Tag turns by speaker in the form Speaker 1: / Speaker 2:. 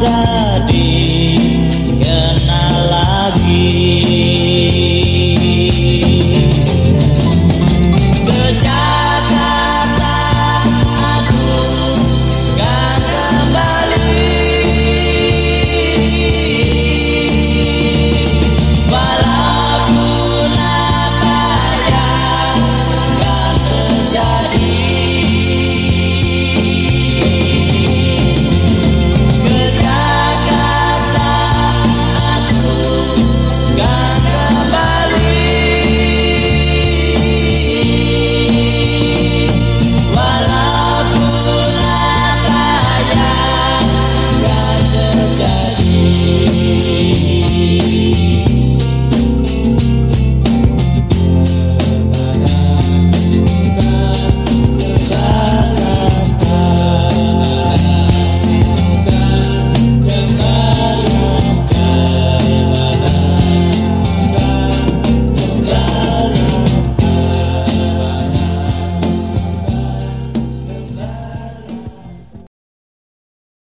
Speaker 1: ada